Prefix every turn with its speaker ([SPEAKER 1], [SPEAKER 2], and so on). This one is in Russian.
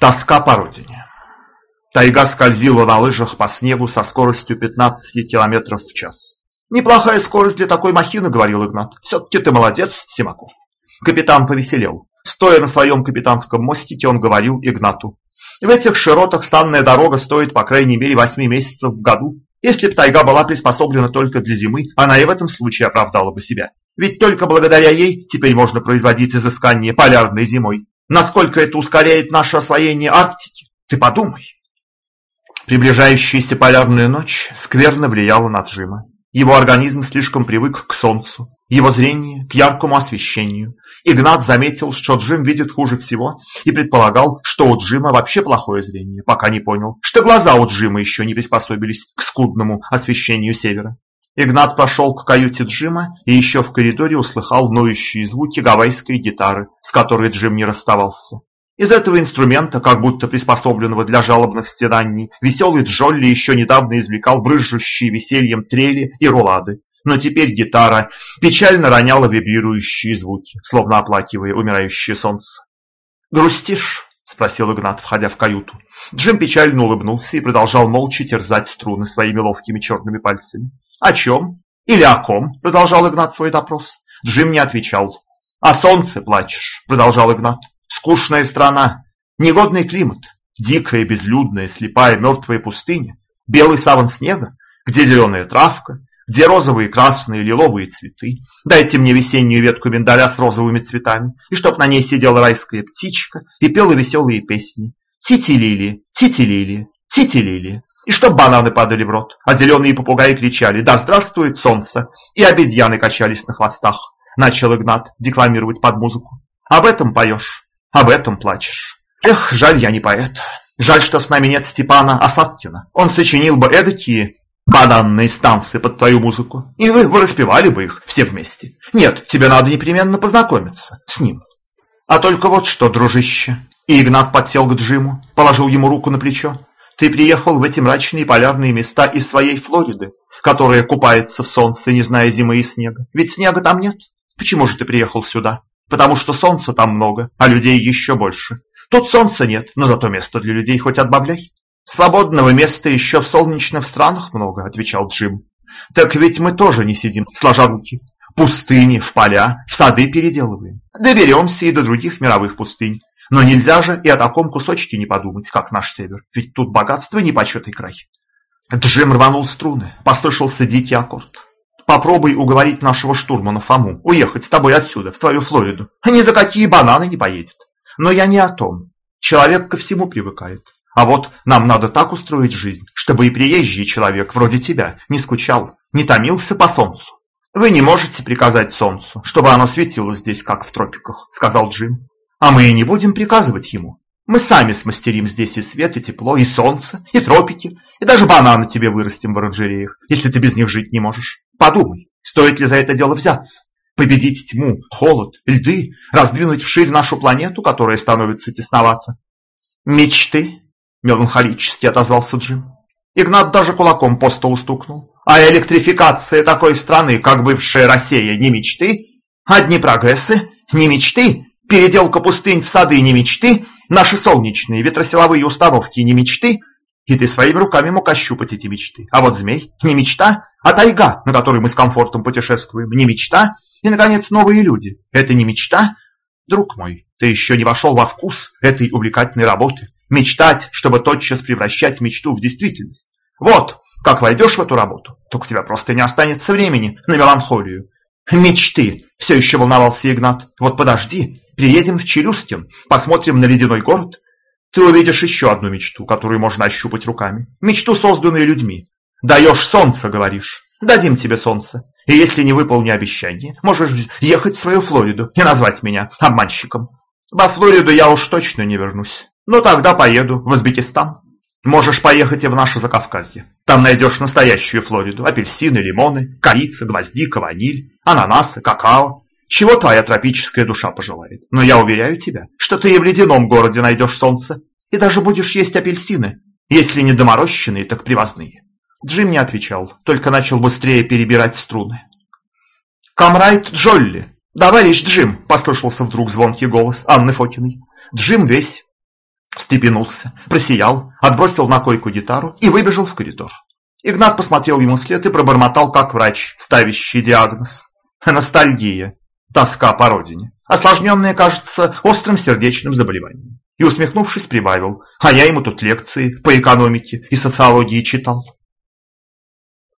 [SPEAKER 1] Тоска по родине. Тайга скользила на лыжах по снегу со скоростью 15 километров в час. «Неплохая скорость для такой махины», — говорил Игнат. «Все-таки ты молодец, Симаков». Капитан повеселел. Стоя на своем капитанском мостике, он говорил Игнату. «В этих широтах станная дорога стоит по крайней мере 8 месяцев в году. Если бы тайга была приспособлена только для зимы, она и в этом случае оправдала бы себя. Ведь только благодаря ей теперь можно производить изыскание полярной зимой. Насколько это ускоряет наше освоение Арктики? Ты подумай. Приближающаяся полярная ночь скверно влияла на Джима. Его организм слишком привык к солнцу, его зрение к яркому освещению. Игнат заметил, что Джим видит хуже всего и предполагал, что у Джима вообще плохое зрение, пока не понял, что глаза у Джима еще не приспособились к скудному освещению севера. Игнат пошел к каюте Джима и еще в коридоре услыхал ноющие звуки гавайской гитары, с которой Джим не расставался. Из этого инструмента, как будто приспособленного для жалобных стенаний, веселый Джолли еще недавно извлекал брызжущие весельем трели и рулады. Но теперь гитара печально роняла вибрирующие звуки, словно оплакивая умирающее солнце. «Грустишь?» – спросил Игнат, входя в каюту. Джим печально улыбнулся и продолжал молча терзать струны своими ловкими черными пальцами. «О чем? Или о ком?» – продолжал Игнат свой допрос. Джим не отвечал. «О солнце плачешь», – продолжал Игнат. «Скучная страна, негодный климат, дикая, безлюдная, слепая, мертвая пустыня, белый саван снега, где зеленая травка, где розовые, красные, лиловые цветы. Дайте мне весеннюю ветку миндаля с розовыми цветами, и чтоб на ней сидела райская птичка и пела веселые песни. Тити-лили, тити-лили, тити-лили. И чтоб бананы падали в рот, а зеленые попугаи кричали «Да здравствует солнце!» и обезьяны качались на хвостах. Начал Игнат декламировать под музыку. «Об этом поешь, об этом плачешь. Эх, жаль, я не поэт. Жаль, что с нами нет Степана Асадкина. Он сочинил бы эдакие бананные станции под твою музыку, и вы, вы распевали бы их все вместе. Нет, тебе надо непременно познакомиться с ним. А только вот что, дружище. И Игнат подсел к Джиму, положил ему руку на плечо. Ты приехал в эти мрачные полярные места из своей Флориды, которая купается в солнце, не зная зимы и снега. Ведь снега там нет. Почему же ты приехал сюда? Потому что солнца там много, а людей еще больше. Тут солнца нет, но зато места для людей хоть отбавляй. Свободного места еще в солнечных странах много, отвечал Джим. Так ведь мы тоже не сидим, сложа руки. Пустыни, в поля, в сады переделываем. Доберемся и до других мировых пустынь. Но нельзя же и о таком кусочке не подумать, как наш север, ведь тут богатство непочетый край. Джим рванул струны, послышался дикий аккорд. Попробуй уговорить нашего штурмана Фому уехать с тобой отсюда, в твою Флориду. Ни за какие бананы не поедет. Но я не о том. Человек ко всему привыкает. А вот нам надо так устроить жизнь, чтобы и приезжий человек вроде тебя не скучал, не томился по солнцу. Вы не можете приказать солнцу, чтобы оно светило здесь, как в тропиках, сказал Джим. А мы и не будем приказывать ему. Мы сами смастерим здесь и свет, и тепло, и солнце, и тропики, и даже бананы тебе вырастим в оранжереях, если ты без них жить не можешь. Подумай, стоит ли за это дело взяться? Победить тьму, холод, льды, раздвинуть вширь нашу планету, которая становится тесновато. Мечты, меланхолически отозвался Джим. Игнат даже кулаком по столу стукнул. А электрификация такой страны, как бывшая Россия, не мечты? Одни прогрессы, не мечты? Переделка пустынь в сады не мечты, наши солнечные ветросиловые установки не мечты, и ты своими руками мог ощупать эти мечты. А вот змей не мечта, а тайга, на которой мы с комфортом путешествуем, не мечта, и, наконец, новые люди. Это не мечта? Друг мой, ты еще не вошел во вкус этой увлекательной работы. Мечтать, чтобы тотчас превращать мечту в действительность. Вот, как войдешь в эту работу, только у тебя просто не останется времени на меланхолию. Мечты, все еще волновался Игнат. Вот подожди, Приедем в Челюскин, посмотрим на ледяной город. Ты увидишь еще одну мечту, которую можно ощупать руками. Мечту, созданную людьми. Даешь солнце, говоришь. Дадим тебе солнце. И если не выполни обещание, можешь ехать в свою Флориду и назвать меня обманщиком. Во Флориду я уж точно не вернусь. Но тогда поеду в Узбекистан. Можешь поехать и в наше Закавказье. Там найдешь настоящую Флориду. Апельсины, лимоны, корица, гвоздика, ваниль, ананасы, какао, чего твоя тропическая душа пожелает. Но я уверяю тебя, что ты и в ледяном городе найдешь солнце, и даже будешь есть апельсины, если не доморощенные, так привозные. Джим не отвечал, только начал быстрее перебирать струны. «Камрайт Джолли! Товарищ Джим!» – послышался вдруг звонкий голос Анны Фокиной. Джим весь встрепенулся, просиял, отбросил на койку гитару и выбежал в коридор. Игнат посмотрел ему вслед и пробормотал, как врач, ставящий диагноз. Ностальгия, тоска по родине, осложненная, кажется, острым сердечным заболеванием. И, усмехнувшись, прибавил, а я ему тут лекции по экономике и социологии читал.